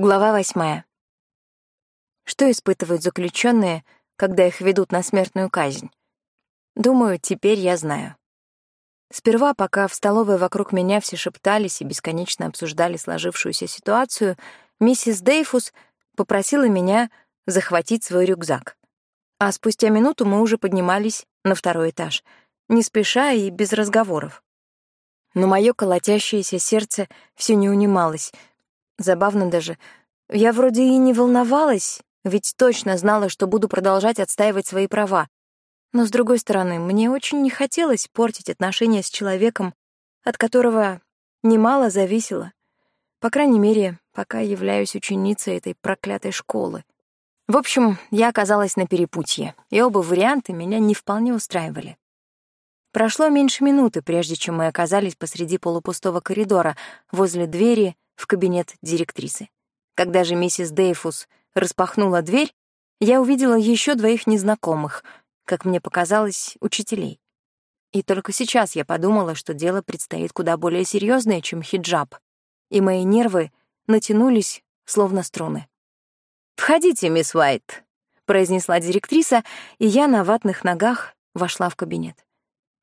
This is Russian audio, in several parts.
Глава восьмая. Что испытывают заключенные, когда их ведут на смертную казнь? Думаю, теперь я знаю. Сперва, пока в столовой вокруг меня все шептались и бесконечно обсуждали сложившуюся ситуацию, миссис Дейфус попросила меня захватить свой рюкзак. А спустя минуту мы уже поднимались на второй этаж, не спеша и без разговоров. Но мое колотящееся сердце все не унималось — Забавно даже. Я вроде и не волновалась, ведь точно знала, что буду продолжать отстаивать свои права. Но, с другой стороны, мне очень не хотелось портить отношения с человеком, от которого немало зависело. По крайней мере, пока являюсь ученицей этой проклятой школы. В общем, я оказалась на перепутье, и оба варианта меня не вполне устраивали. Прошло меньше минуты, прежде чем мы оказались посреди полупустого коридора, возле двери, в кабинет директрисы. Когда же миссис Дейфус распахнула дверь, я увидела еще двоих незнакомых, как мне показалось, учителей. И только сейчас я подумала, что дело предстоит куда более серьезное, чем хиджаб, и мои нервы натянулись, словно струны. «Входите, мисс Уайт», — произнесла директриса, и я на ватных ногах вошла в кабинет.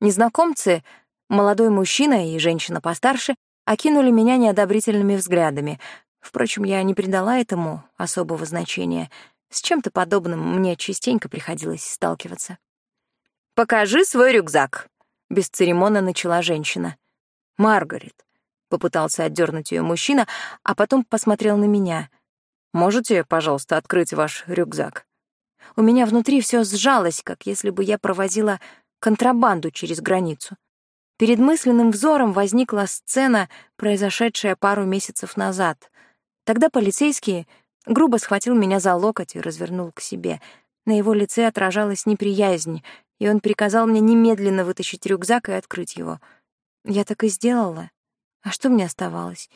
Незнакомцы, молодой мужчина и женщина постарше, окинули меня неодобрительными взглядами. Впрочем, я не придала этому особого значения. С чем-то подобным мне частенько приходилось сталкиваться. «Покажи свой рюкзак», — бесцеремонно начала женщина. «Маргарет», — попытался отдернуть ее мужчина, а потом посмотрел на меня. «Можете, пожалуйста, открыть ваш рюкзак?» У меня внутри все сжалось, как если бы я провозила контрабанду через границу. Перед мысленным взором возникла сцена, произошедшая пару месяцев назад. Тогда полицейский грубо схватил меня за локоть и развернул к себе. На его лице отражалась неприязнь, и он приказал мне немедленно вытащить рюкзак и открыть его. Я так и сделала. А что мне оставалось?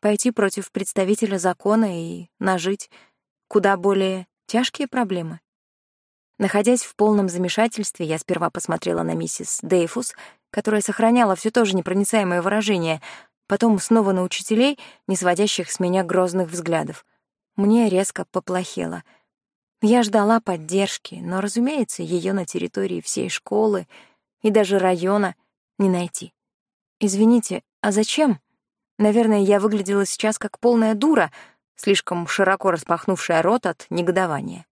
Пойти против представителя закона и нажить куда более тяжкие проблемы? Находясь в полном замешательстве, я сперва посмотрела на миссис Дейфус, которая сохраняла все то же непроницаемое выражение, потом снова на учителей, не сводящих с меня грозных взглядов. Мне резко поплохело. Я ждала поддержки, но, разумеется, ее на территории всей школы и даже района не найти. «Извините, а зачем?» Наверное, я выглядела сейчас как полная дура, слишком широко распахнувшая рот от негодования.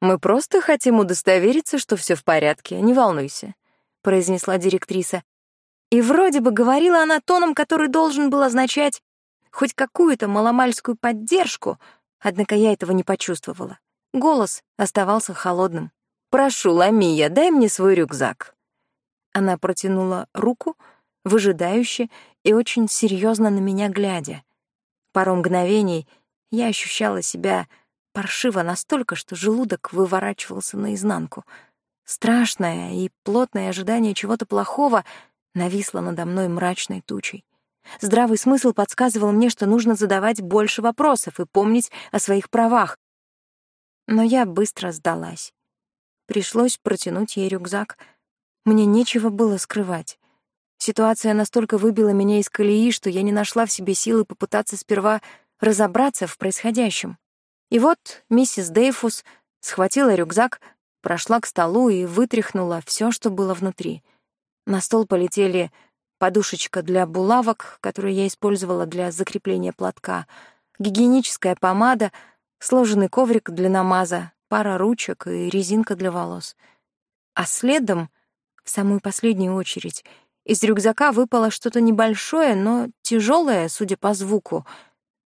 «Мы просто хотим удостовериться, что все в порядке, не волнуйся», — произнесла директриса. И вроде бы говорила она тоном, который должен был означать хоть какую-то маломальскую поддержку, однако я этого не почувствовала. Голос оставался холодным. «Прошу, Ламия, дай мне свой рюкзак». Она протянула руку, выжидающе и очень серьезно на меня глядя. Пару мгновений я ощущала себя паршиво настолько, что желудок выворачивался наизнанку. Страшное и плотное ожидание чего-то плохого нависло надо мной мрачной тучей. Здравый смысл подсказывал мне, что нужно задавать больше вопросов и помнить о своих правах. Но я быстро сдалась. Пришлось протянуть ей рюкзак. Мне нечего было скрывать. Ситуация настолько выбила меня из колеи, что я не нашла в себе силы попытаться сперва разобраться в происходящем. И вот миссис Дейфус схватила рюкзак, прошла к столу и вытряхнула все, что было внутри. На стол полетели подушечка для булавок, которую я использовала для закрепления платка, гигиеническая помада, сложенный коврик для намаза, пара ручек и резинка для волос. А следом, в самую последнюю очередь, из рюкзака выпало что-то небольшое, но тяжелое, судя по звуку —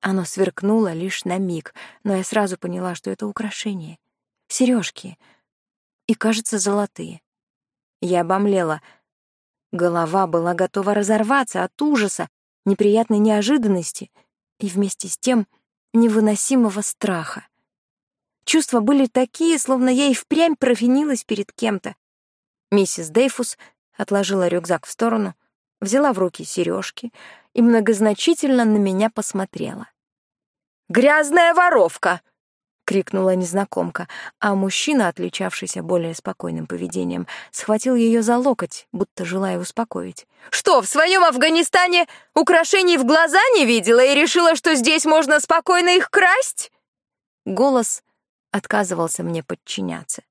оно сверкнуло лишь на миг, но я сразу поняла, что это украшение. сережки И, кажется, золотые. Я обомлела. Голова была готова разорваться от ужаса, неприятной неожиданности и вместе с тем невыносимого страха. Чувства были такие, словно я и впрямь провинилась перед кем-то. Миссис Дейфус отложила рюкзак в сторону, взяла в руки сережки и многозначительно на меня посмотрела. «Грязная воровка!» Крикнула незнакомка, а мужчина, отличавшийся более спокойным поведением, схватил ее за локоть, будто желая успокоить. «Что, в своем Афганистане украшений в глаза не видела и решила, что здесь можно спокойно их красть?» Голос отказывался мне подчиняться.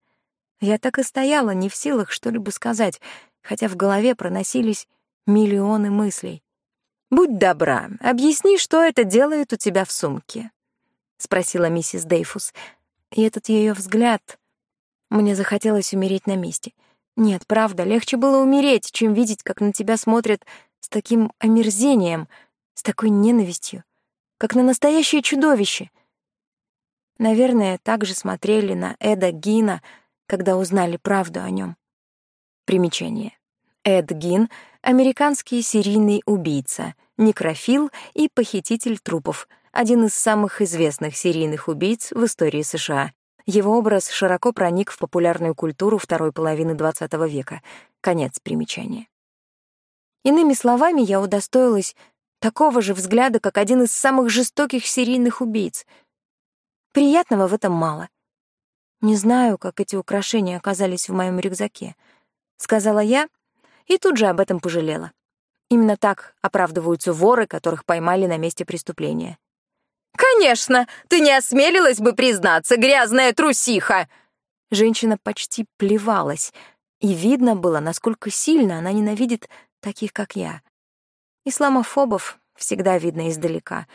Я так и стояла, не в силах что-либо сказать, хотя в голове проносились миллионы мыслей. «Будь добра, объясни, что это делает у тебя в сумке», — спросила миссис Дейфус. И этот ее взгляд... Мне захотелось умереть на месте. Нет, правда, легче было умереть, чем видеть, как на тебя смотрят с таким омерзением, с такой ненавистью, как на настоящее чудовище. Наверное, так же смотрели на Эда Гина, когда узнали правду о нем. Примечание. Эд Гин — американский серийный убийца, некрофил и похититель трупов, один из самых известных серийных убийц в истории США. Его образ широко проник в популярную культуру второй половины XX века. Конец примечания. Иными словами, я удостоилась такого же взгляда, как один из самых жестоких серийных убийц. Приятного в этом мало. Не знаю, как эти украшения оказались в моем рюкзаке, сказала я и тут же об этом пожалела. Именно так оправдываются воры, которых поймали на месте преступления. «Конечно! Ты не осмелилась бы признаться, грязная трусиха!» Женщина почти плевалась, и видно было, насколько сильно она ненавидит таких, как я. Исламофобов всегда видно издалека.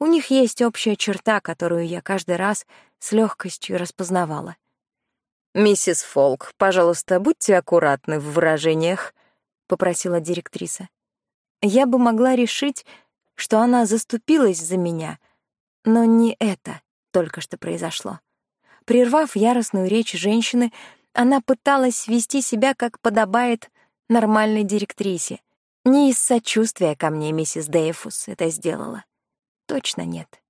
У них есть общая черта, которую я каждый раз с легкостью распознавала. «Миссис Фолк, пожалуйста, будьте аккуратны в выражениях», — попросила директриса. Я бы могла решить, что она заступилась за меня, но не это только что произошло. Прервав яростную речь женщины, она пыталась вести себя, как подобает нормальной директрисе. Не из сочувствия ко мне миссис Дейфус это сделала. Точно нет.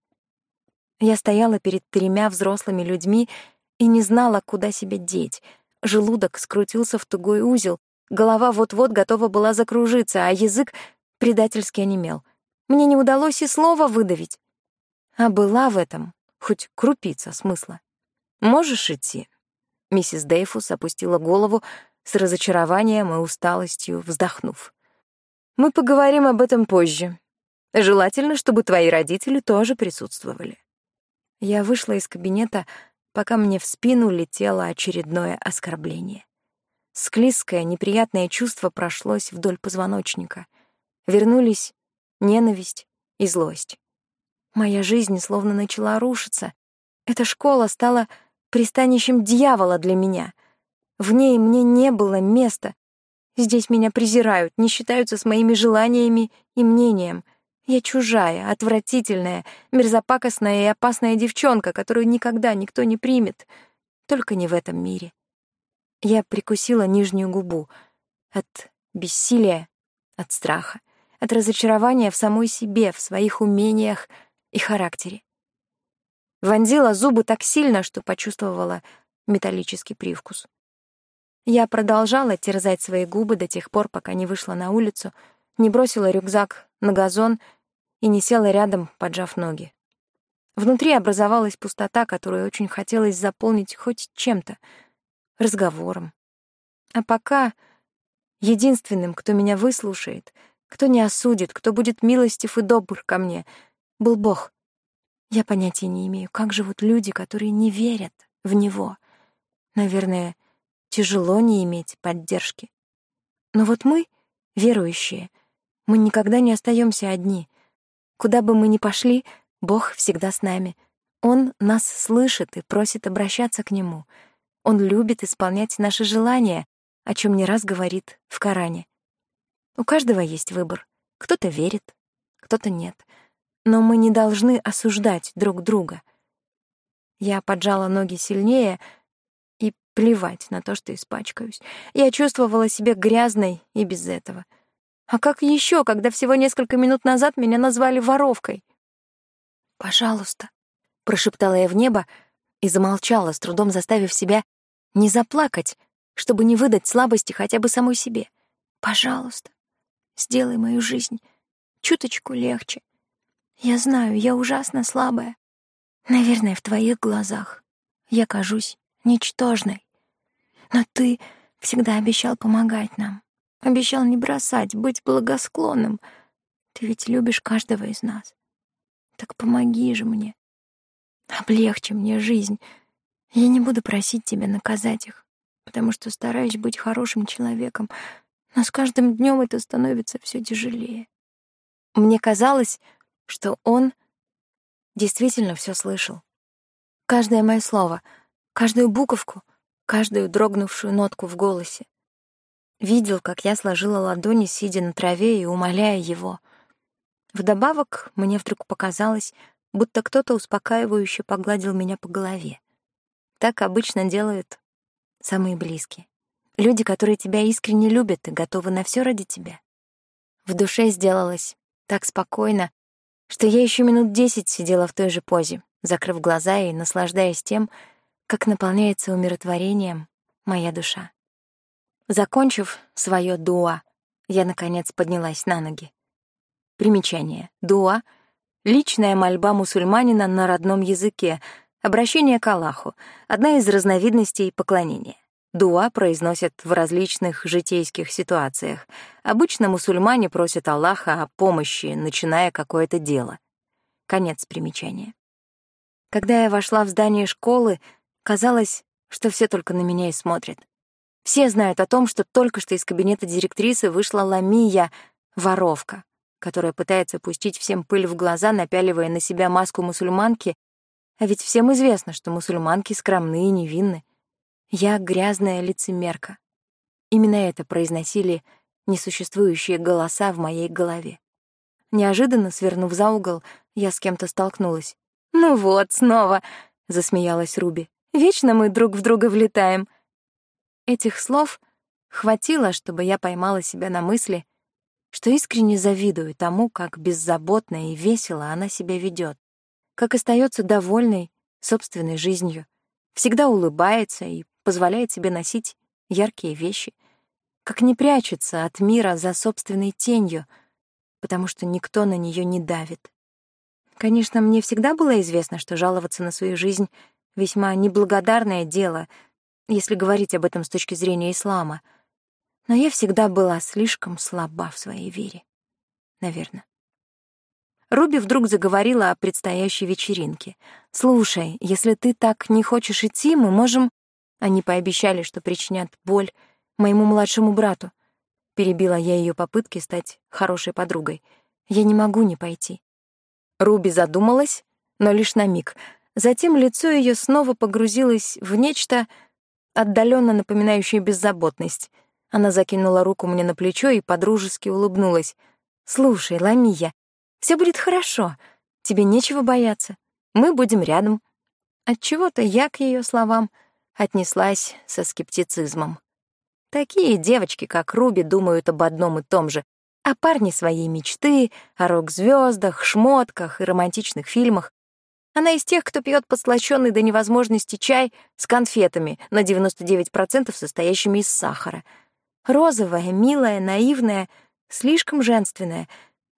Я стояла перед тремя взрослыми людьми и не знала, куда себя деть. Желудок скрутился в тугой узел, голова вот-вот готова была закружиться, а язык предательски онемел. Мне не удалось и слова выдавить. А была в этом хоть крупица смысла. «Можешь идти?» Миссис Дейфус опустила голову с разочарованием и усталостью, вздохнув. «Мы поговорим об этом позже. Желательно, чтобы твои родители тоже присутствовали». Я вышла из кабинета, пока мне в спину летело очередное оскорбление. Склизкое, неприятное чувство прошлось вдоль позвоночника — Вернулись ненависть и злость. Моя жизнь словно начала рушиться. Эта школа стала пристанищем дьявола для меня. В ней мне не было места. Здесь меня презирают, не считаются с моими желаниями и мнением. Я чужая, отвратительная, мерзопакостная и опасная девчонка, которую никогда никто не примет. Только не в этом мире. Я прикусила нижнюю губу от бессилия, от страха от разочарования в самой себе, в своих умениях и характере. Вонзила зубы так сильно, что почувствовала металлический привкус. Я продолжала терзать свои губы до тех пор, пока не вышла на улицу, не бросила рюкзак на газон и не села рядом, поджав ноги. Внутри образовалась пустота, которую очень хотелось заполнить хоть чем-то, разговором. А пока единственным, кто меня выслушает — кто не осудит, кто будет милостив и добр ко мне, был Бог. Я понятия не имею, как живут люди, которые не верят в Него. Наверное, тяжело не иметь поддержки. Но вот мы, верующие, мы никогда не остаемся одни. Куда бы мы ни пошли, Бог всегда с нами. Он нас слышит и просит обращаться к Нему. Он любит исполнять наши желания, о чем не раз говорит в Коране. У каждого есть выбор. Кто-то верит, кто-то нет. Но мы не должны осуждать друг друга. Я поджала ноги сильнее и плевать на то, что испачкаюсь. Я чувствовала себя грязной и без этого. А как еще, когда всего несколько минут назад меня назвали воровкой? «Пожалуйста», — прошептала я в небо и замолчала, с трудом заставив себя не заплакать, чтобы не выдать слабости хотя бы самой себе. «Пожалуйста, Сделай мою жизнь чуточку легче. Я знаю, я ужасно слабая. Наверное, в твоих глазах я кажусь ничтожной. Но ты всегда обещал помогать нам. Обещал не бросать, быть благосклонным. Ты ведь любишь каждого из нас. Так помоги же мне. Облегчи мне жизнь. Я не буду просить тебя наказать их, потому что стараюсь быть хорошим человеком, но с каждым днем это становится все тяжелее. Мне казалось, что он действительно все слышал. Каждое мое слово, каждую буковку, каждую дрогнувшую нотку в голосе. Видел, как я сложила ладони, сидя на траве и умоляя его. Вдобавок, мне вдруг показалось, будто кто-то успокаивающе погладил меня по голове. Так обычно делают самые близкие. Люди, которые тебя искренне любят и готовы на все ради тебя. В душе сделалось так спокойно, что я еще минут десять сидела в той же позе, закрыв глаза и наслаждаясь тем, как наполняется умиротворением моя душа. Закончив свое дуа, я, наконец, поднялась на ноги. Примечание. Дуа — личная мольба мусульманина на родном языке, обращение к Аллаху, одна из разновидностей поклонения. Дуа произносят в различных житейских ситуациях. Обычно мусульмане просят Аллаха о помощи, начиная какое-то дело. Конец примечания. Когда я вошла в здание школы, казалось, что все только на меня и смотрят. Все знают о том, что только что из кабинета директрисы вышла Ламия, воровка, которая пытается пустить всем пыль в глаза, напяливая на себя маску мусульманки, а ведь всем известно, что мусульманки скромны и невинны. Я грязная лицемерка. Именно это произносили несуществующие голоса в моей голове. Неожиданно, свернув за угол, я с кем-то столкнулась. «Ну вот, снова!» — засмеялась Руби. «Вечно мы друг в друга влетаем». Этих слов хватило, чтобы я поймала себя на мысли, что искренне завидую тому, как беззаботно и весело она себя ведет, как остается довольной собственной жизнью, всегда улыбается и позволяет себе носить яркие вещи, как не прячется от мира за собственной тенью, потому что никто на нее не давит. Конечно, мне всегда было известно, что жаловаться на свою жизнь — весьма неблагодарное дело, если говорить об этом с точки зрения ислама. Но я всегда была слишком слаба в своей вере. Наверное. Руби вдруг заговорила о предстоящей вечеринке. «Слушай, если ты так не хочешь идти, мы можем...» Они пообещали, что причинят боль моему младшему брату. Перебила я ее попытки стать хорошей подругой. Я не могу не пойти. Руби задумалась, но лишь на миг. Затем лицо ее снова погрузилось в нечто отдаленно напоминающее беззаботность. Она закинула руку мне на плечо и подружески улыбнулась. «Слушай, Ламия, все будет хорошо. Тебе нечего бояться. Мы будем рядом». Отчего-то я к ее словам — отнеслась со скептицизмом. Такие девочки, как Руби, думают об одном и том же, о парне своей мечты, о рок-звездах, шмотках и романтичных фильмах. Она из тех, кто пьет подслащённый до невозможности чай с конфетами, на 99% состоящими из сахара. Розовая, милая, наивная, слишком женственная,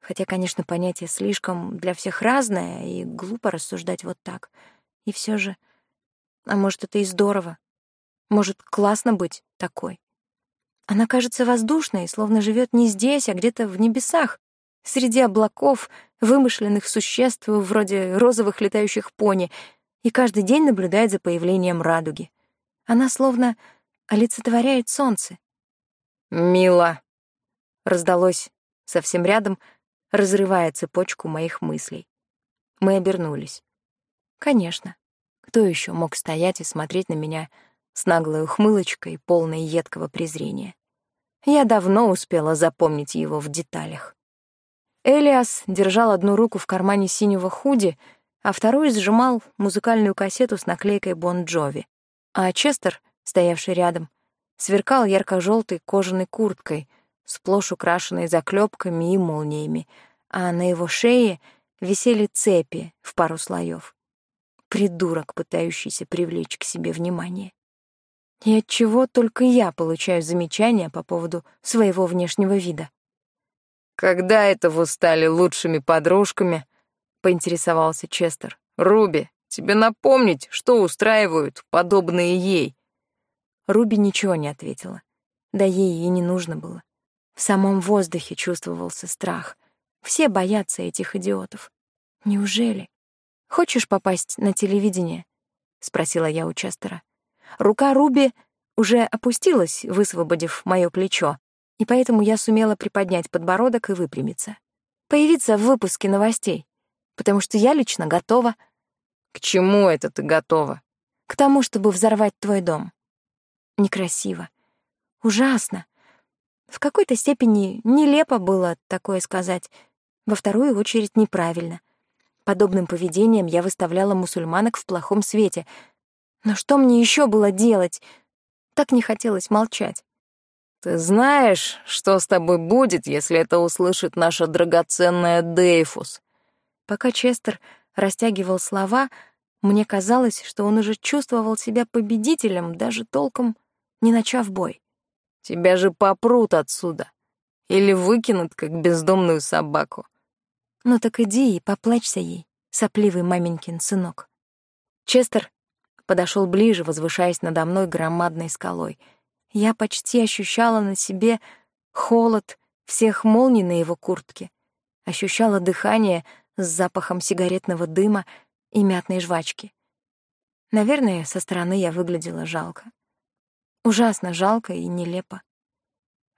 хотя, конечно, понятие «слишком» для всех разное, и глупо рассуждать вот так. И все же а может, это и здорово. Может, классно быть такой. Она кажется воздушной, словно живет не здесь, а где-то в небесах, среди облаков, вымышленных существ вроде розовых летающих пони, и каждый день наблюдает за появлением радуги. Она словно олицетворяет солнце. «Мила!» — раздалось совсем рядом, разрывая цепочку моих мыслей. Мы обернулись. Конечно. Кто еще мог стоять и смотреть на меня с наглой ухмылочкой, полной едкого презрения? Я давно успела запомнить его в деталях. Элиас держал одну руку в кармане синего худи, а вторую сжимал музыкальную кассету с наклейкой «Бон Джови». А Честер, стоявший рядом, сверкал ярко-желтой кожаной курткой, сплошь украшенной заклепками и молниями, а на его шее висели цепи в пару слоев придурок, пытающийся привлечь к себе внимание. И от чего только я получаю замечания по поводу своего внешнего вида. Когда это вы стали лучшими подружками? поинтересовался Честер. Руби, Тебе напомнить, что устраивают подобные ей?» Руби ничего не ответила. Да ей и не нужно было. В самом воздухе чувствовался страх. Все боятся этих идиотов. Неужели? Хочешь попасть на телевидение? спросила я у Честера. Рука Руби уже опустилась, высвободив моё плечо, и поэтому я сумела приподнять подбородок и выпрямиться. Появиться в выпуске новостей, потому что я лично готова. К чему это ты готова? К тому, чтобы взорвать твой дом. Некрасиво. Ужасно. В какой-то степени нелепо было такое сказать, во вторую очередь неправильно. Подобным поведением я выставляла мусульманок в плохом свете. Но что мне еще было делать? Так не хотелось молчать. «Ты знаешь, что с тобой будет, если это услышит наша драгоценная Дейфус?» Пока Честер растягивал слова, мне казалось, что он уже чувствовал себя победителем, даже толком не начав бой. «Тебя же попрут отсюда. Или выкинут, как бездомную собаку. Ну так иди и поплачься ей, сопливый маменькин сынок. Честер подошел ближе, возвышаясь надо мной громадной скалой. Я почти ощущала на себе холод всех молний на его куртке, ощущала дыхание с запахом сигаретного дыма и мятной жвачки. Наверное, со стороны я выглядела жалко. Ужасно жалко и нелепо.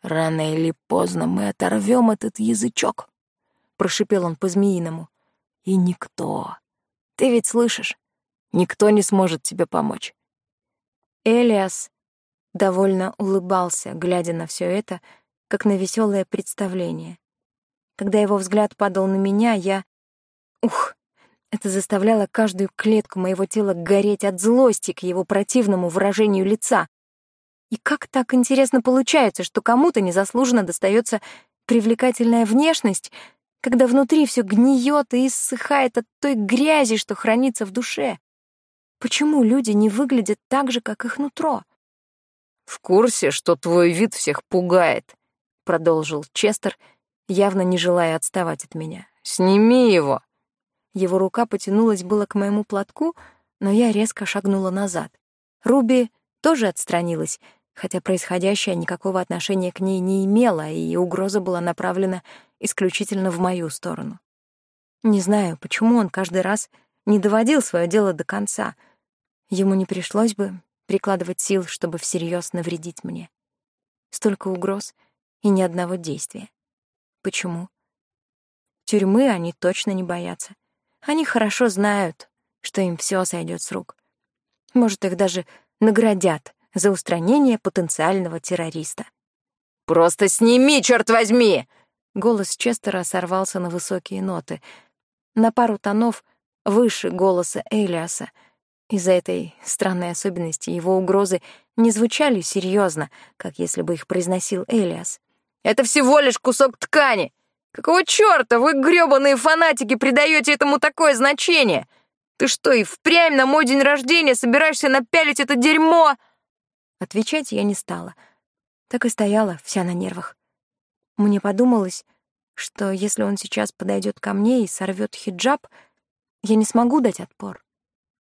«Рано или поздно мы оторвем этот язычок», прошипел он по-змеиному. И никто, ты ведь слышишь, никто не сможет тебе помочь. Элиас довольно улыбался, глядя на все это, как на веселое представление. Когда его взгляд падал на меня, я... Ух! Это заставляло каждую клетку моего тела гореть от злости к его противному выражению лица. И как так интересно получается, что кому-то незаслуженно достается привлекательная внешность, когда внутри все гниет и иссыхает от той грязи, что хранится в душе? Почему люди не выглядят так же, как их нутро? «В курсе, что твой вид всех пугает», — продолжил Честер, явно не желая отставать от меня. «Сними его!» Его рука потянулась было к моему платку, но я резко шагнула назад. Руби тоже отстранилась, хотя происходящее никакого отношения к ней не имело, и угроза была направлена исключительно в мою сторону. Не знаю, почему он каждый раз не доводил свое дело до конца. Ему не пришлось бы прикладывать сил, чтобы всерьез навредить мне. Столько угроз и ни одного действия. Почему? Тюрьмы они точно не боятся. Они хорошо знают, что им все сойдет с рук. Может, их даже наградят за устранение потенциального террориста. «Просто сними, черт возьми!» Голос Честера сорвался на высокие ноты, на пару тонов выше голоса Элиаса. Из-за этой странной особенности его угрозы не звучали серьезно, как если бы их произносил Элиас. «Это всего лишь кусок ткани! Какого чёрта вы, грёбаные фанатики, придаете этому такое значение? Ты что, и впрямь на мой день рождения собираешься напялить это дерьмо?» Отвечать я не стала. Так и стояла, вся на нервах. Мне подумалось, что если он сейчас подойдет ко мне и сорвет хиджаб, я не смогу дать отпор.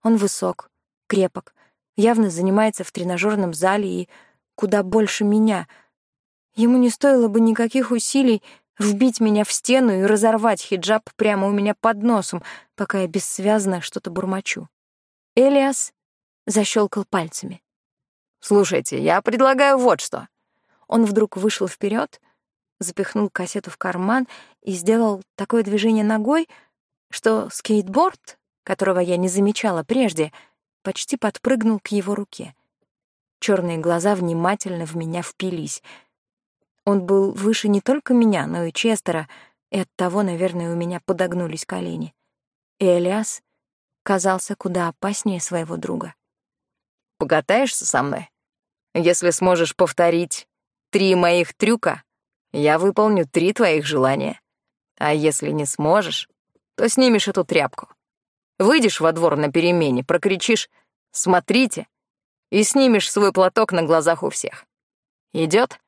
Он высок, крепок, явно занимается в тренажерном зале и куда больше меня. Ему не стоило бы никаких усилий вбить меня в стену и разорвать хиджаб прямо у меня под носом, пока я бессвязно что-то бурмочу. Элиас защелкал пальцами. «Слушайте, я предлагаю вот что». Он вдруг вышел вперед, запихнул кассету в карман и сделал такое движение ногой, что скейтборд, которого я не замечала прежде, почти подпрыгнул к его руке. Черные глаза внимательно в меня впились. Он был выше не только меня, но и Честера, и оттого, наверное, у меня подогнулись колени. И Элиас казался куда опаснее своего друга. «Покатаешься со мной? Если сможешь повторить три моих трюка, я выполню три твоих желания. А если не сможешь, то снимешь эту тряпку. Выйдешь во двор на перемене, прокричишь «Смотрите!» и снимешь свой платок на глазах у всех. Идет?